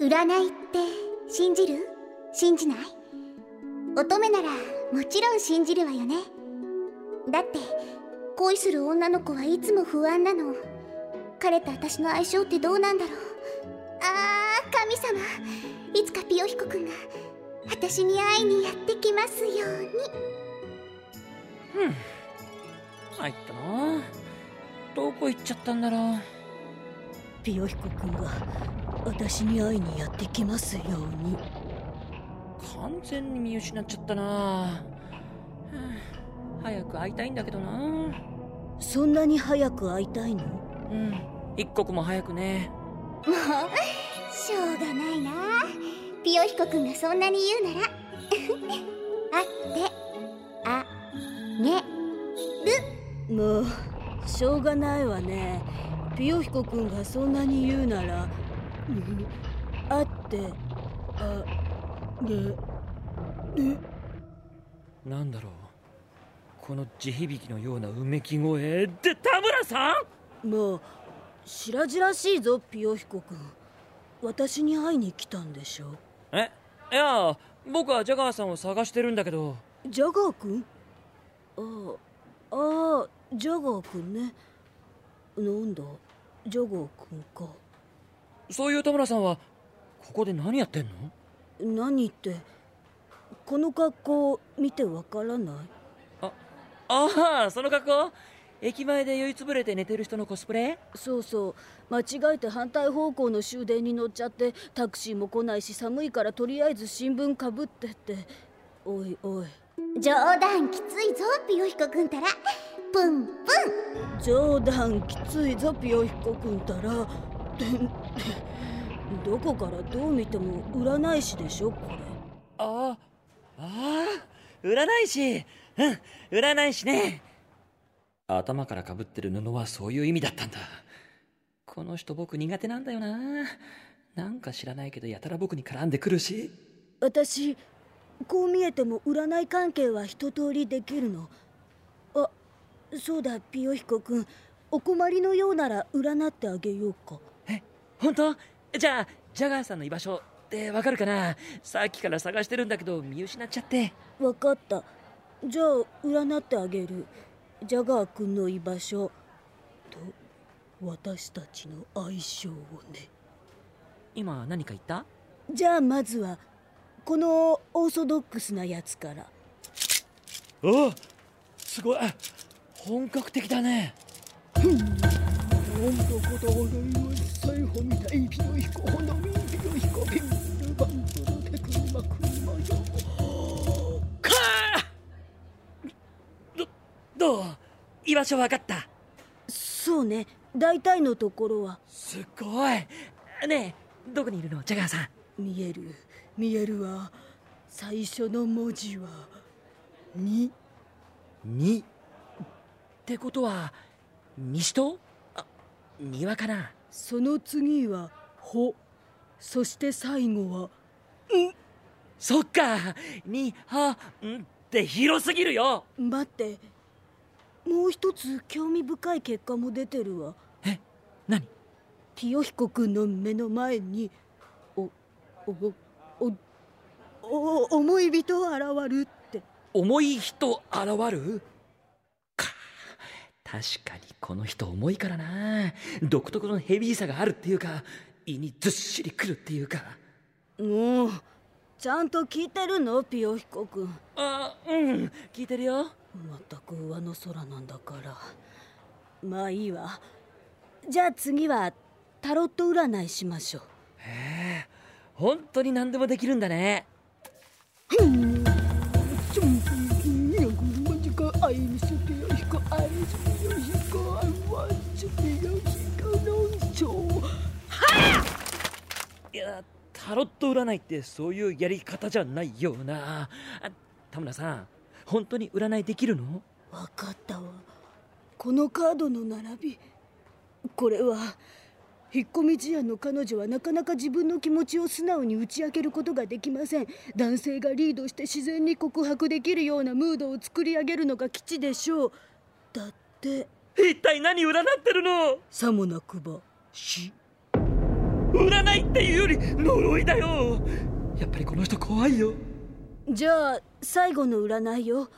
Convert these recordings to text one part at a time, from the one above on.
占いって信じる？信じない？乙女ならもちろん信じるわよね。だって恋する女の子はいつも不安なの。彼と私の相性ってどうなんだろう。あー神様。いつかピヨヒコくんが私に会いにやってきますように。ふん。入ったな。どこ行っちゃったんだろう。ピヨヒコくんが私に会いにやってきますように。完全に見失っちゃったな、は あ早く会いたいんだけどな。そんなに早く会いたいの？うん。一刻も早くね。もうしょうがないな。ピヨヒコくんがそんなに言うなら。会ってあげる。もうしょうがないわね。ピヨヒコくんがそんなに言うならうん。会って。あげるなんだろう。この地響きのようなうめき声で田村さん？もう白々しいぞピヨヒコくん私に会いに来たんでしょ？え？いや僕はジャガーさんを探してるんだけど。ジャガーくんああああジャガーくんね。なんだ？ジャガーくんかそういう田村さんはここで何やってんの？何ってこの格好見てわからない？あああその格好？駅前で酔いつぶれて寝てる人のコスプレ？そうそう。間違えて反対方向の終電に乗っちゃってタクシーも来ないし寒いからとりあえず新聞かぶってって。おいおい。冗談きついぞピヨヒコくんたら。プンプン。冗談きついぞピヨヒコくんたら どこからどう見ても占い師でしょこれ。ああ占い師。うん占い師ね。頭からかぶってる布はそういう意味だったんだ。この人僕苦手なんだよな。なんか知らないけどやたら僕に絡んでくるし。私こう見えても占い関係は一通りできるの。あそうだピヨヒコくんお困りのようなら占ってあげようか。え本当？じゃあジャガーさんの居場所ってわかるかな？さっきから探してるんだけど見失っちゃって。わかった。じゃあ占ってあげる。ジャガーくんの居場所と私たちの相性をね。今何か言った？じゃあまずはこのオーソドックスなやつから。おすごい。本格的だね本当こと俺は最後みたいピヨヒコほのみピヨヒコピンバンドのテクニマクニマよかどどう居場所分かった？そうね。大体のところは。すごい。ねえどこにいるの？ジャガーさん。見える。見えるわ。最初の文字は「に」2ってことは西とあ庭かな？その次は「ほ」そして最後はそっか。には。んって広すぎるよ「待って。もう一つ興味深い結果も出てるわ。え何？ピヨヒコくんの目の前におおおお思い人現るって。重い人現る？か確かにこの人重いからな。独特のヘビーさがあるっていうか胃にずっしりくるっていうか。もうちゃんと聞いてるの？ピヨヒコくんあうん聞いてるよ。まったく上の空なんだから。まあいいわ。じゃあ次はタロット占いしましょう。へえ本当に何でもできるんだねいやタロット占いってそういうやり方じゃないよな田村さん本当に占いできるのわかったわこのカードの並びこれは引っ込み思案の彼女はなかなか自分の気持ちを素直に打ち明けることができません男性がリードして自然に告白できるようなムードを作り上げるのが基地でしょうだって。一体何占ってるの？さもなくば死。占いっていうより呪いだよ。やっぱりこの人怖いよ。じゃあ最後の占いよ。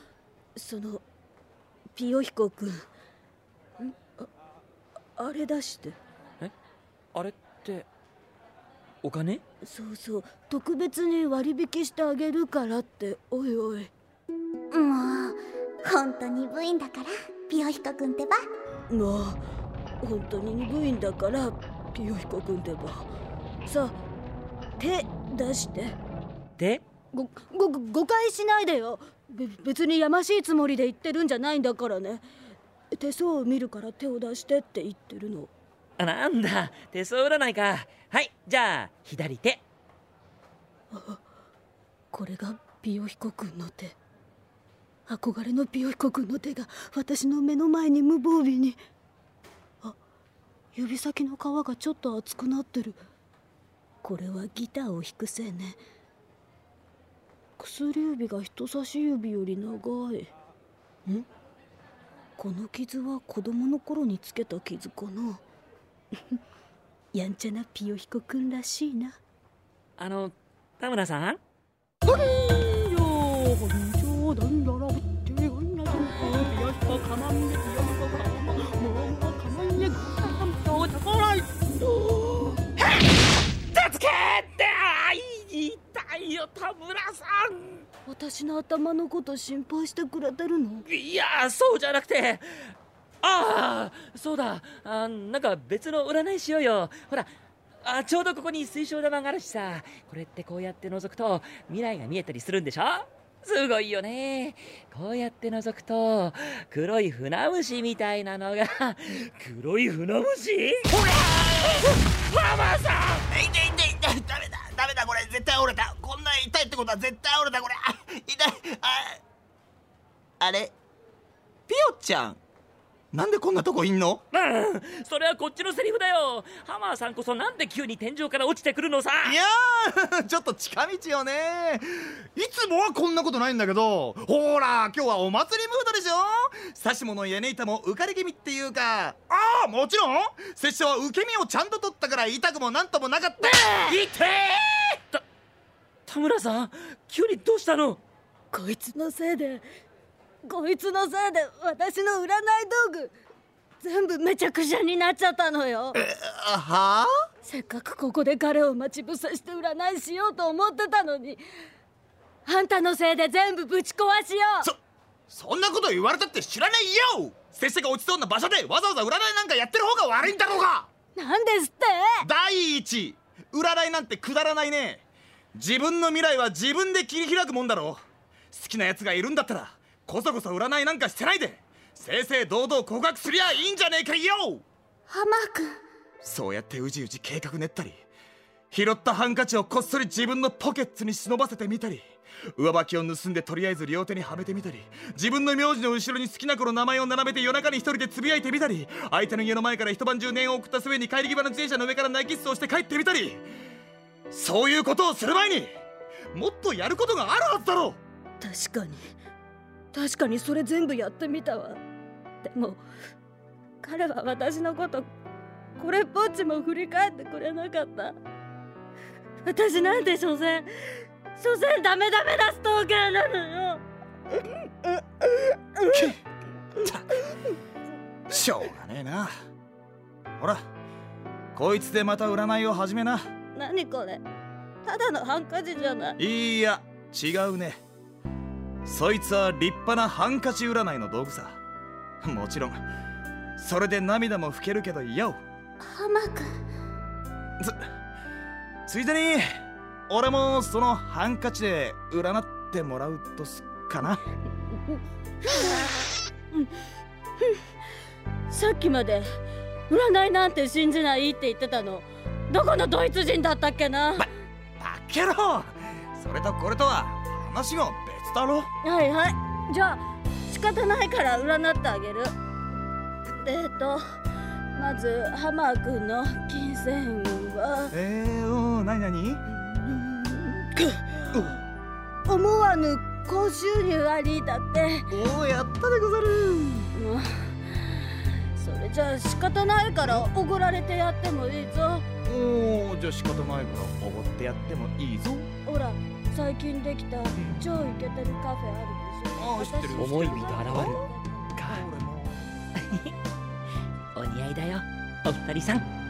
そのピヨヒコ君。ああれ出して。え？あれってお金？そうそう。特別に割引してあげるからって。おいおい。もう本当に部員だからピヨヒコくんってば。もう本当に鈍いんだからピヨヒコ君ってば。さあ手出して。で？ごご誤解しないでよ。べ別にやましいつもりで言ってるんじゃないんだからね。手相を見るから手を出してって言ってるの。あなんだ。手相占いか。はいじゃあ左手。これがピヨヒコ君の手憧れのピヨヒコ君の手が私の目の前に無防備に。あ指先の皮がちょっと熱くなってる。これはギターを弾くせいね。薬指が人差し指より長い。ん？この傷は子供の頃につけた傷かな。やんちゃなピヨヒコ君らしいな。あの田村さん？助けてあい痛いよ田村さ私の頭のこと心配してくれてるの？いやそうじゃなくて。ああそうだ。あなんか別の占いしようよ。ほら。あちょうどここに水晶玉があるしさ。これってこうやって覗くと未来が見えたりするんでしょ？すごいよね。こうやって覗くと黒い船虫みたいなのが黒い船虫？ほらママさん！痛い痛い痛い。ダメだダメだこれ。絶対折れた。こんな痛いってことは絶対折れたこれ。あ痛い。ああれ？ピヨちゃん？なんでこんなとこいんの？うんそれはこっちのセリフだよ。ハマーさんこそなんで急に天井から落ちてくるのさ。いやー ちょっと近道よね。いつもはこんなことないんだけどほら今日はお祭りムードでしょ？指し物やねいたも浮かれ気味っていうか。ああもちろん。拙者は受け身をちゃんと取ったから痛くもなんともなかった。いてーた田村さん急にどうしたの？こいつのせいでこいつのせいで私の占い道具全部めちゃくちゃになっちゃったのよ。あはあ？せっかくここで彼を待ち伏せして占いしようと思ってたのにあんたのせいで全部ぶち壊しよう。そそんなこと言われたって知らないよ！拙者が落ちそうな場所でわざわざ占いなんかやってる方が悪いんだろうが！なんですって？第一占いなんてくだらないね。自分の未来は自分で切り開くもんだろ好きな奴がいるんだったらこそこそ占いなんかしてないで。正々堂々告白すりゃいいんじゃねえかよ。ハマーくんそうやってうじうじ計画練ったり拾ったハンカチをこっそり自分のポケットに忍ばせてみたり上履きを盗んでとりあえず両手にはめてみたり自分の名字の後ろに好きな子の名前を並べて夜中に一人でつぶやいてみたり相手の家の前から一晩中念を送った末に帰り際の自転車の上からナイキッスをして帰ってみたり。そういうことをする前にもっとやることがあるはずだろ確かに確かにそれ全部やってみたわ。でも彼は私のことこれっぽっちも振り返ってくれなかった。私なんて所詮所詮ダメダメなストーカーなのよ。しょうがねえな。ほらこいつでまた占いを始めな。何これ。ただのハンカチじゃないいや違うねそいつは立派なハンカチ占いの道具さ。もちろんそれで涙も拭けるけどよハマーくんつついでに俺もそのハンカチで占ってもらうとすっかな。さっきまで占いなんて信じないって言ってたのどこのドイツ人だったっけな？バケロ！それとこれとは話が別だろはいはい。じゃあ仕方ないから占ってあげる。えっ、ー、とまずハマー君の金銭運は。えー、おなになに思わぬ高収入ありだって。おおやったでござる。もうそれじゃあ仕方ないからおごられてやってもいいぞ。おおじゃ仕方ないからおごってやってもいいぞ。ほら最近できた超イケてるカフェあるでしょ。ああ知ってる。私思い人現る。か お似合いだよ。お二人さん